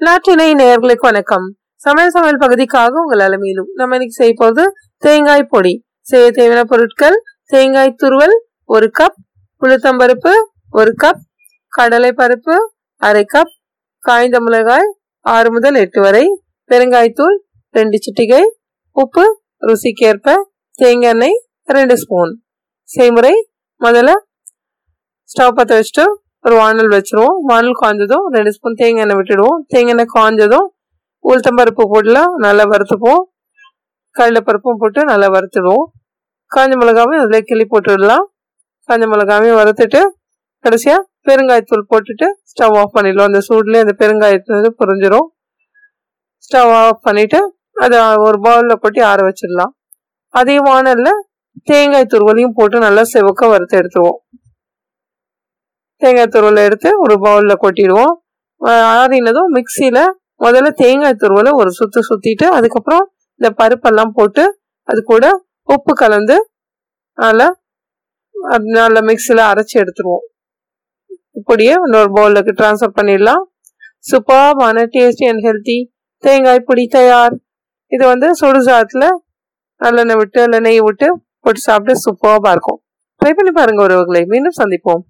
நாட்டினை நேர்களுக்கு வணக்கம். சமையல் சமையல் பகுதிக்காக உங்கள் அலமையிலும் நம்ம இன்னைக்கு செய்ய போது தேங்காய் பொடி. செய்ய தேவையான பொருட்கள் தேங்காய் துருவல் ஒரு கப் உளுத்தம்பருப்பு ஒரு கப் கடலை பருப்பு அரை கப் காய்ந்த மிளகாய் ஆறு முதல் எட்டு வரை பெருங்காய்த்தூள் ரெண்டு சிட்டிகை உப்பு ருசிக்கேற்ப தேங்காய் எண்ணெய் ரெண்டு ஸ்பூன் செய்முறை முதல்ல ஸ்டவ் பற்ற வச்சுட்டு ஒரு வானல் வச்சிருவோம். வானல் காய்ஞ்சதும் ரெண்டு ஸ்பூன் தேங்காய் எண்ணெய் விட்டுடுவோம். தேங்காய் எண்ணெய் காய்ஞ்சதும் உளுத்தம்பருப்பு போட்டுலாம் நல்லா வறுத்துப்போம். கடலைப்பருப்பும் போட்டு நல்லா வறுத்துடுவோம். காஞ்ச மிளகாவையும் அதில் கிளி போட்டுடலாம். காஞ்ச மிளகாவையும் வறுத்துட்டு கடைசியாக பெருங்காயத்தூள் போட்டுட்டு ஸ்டவ் ஆஃப் பண்ணிடலாம் அந்த சூட்லேயே அந்த பெருங்காயத்தூள் புரிஞ்சிடும் ஸ்டவ் ஆஃப் பண்ணிவிட்டு அதை ஒரு பவுலில் கொட்டி ஆற வச்சிடலாம். அதே வானலில் தேங்காய் துருவலையும் போட்டு நல்லா செவக்க வறுத்து எடுத்துருவோம். தேங்காய் துருவலை எடுத்து ஒரு பவுலில் கொட்டிடுவோம். ஆறினதும் மிக்சியில் முதல்ல தேங்காய் துருவலை ஒரு சுற்று சுற்றிட்டு அதுக்கப்புறம் இந்த பருப்பெல்லாம் போட்டு அது கூட உப்பு கலந்து நல்லா நல்லா மிக்சியில் அரைச்சி எடுத்துருவோம். இப்படியே இன்னொரு பவுலுக்கு ட்ரான்ஸ்ஃபர் பண்ணிடலாம். சூப்பர்பான டேஸ்டி அண்ட் ஹெல்த்தி தேங்காய் பொடி தயார். இது வந்து சுடுசாதத்தில் நல்லெண்ணெய் விட்டு இல்லை நெய் விட்டு போட்டு சாப்பிட்டு சூப்பராக இருக்கும். ட்ரை பண்ணி பாருங்கள் உறவுகளை. மீண்டும் சந்திப்போம்.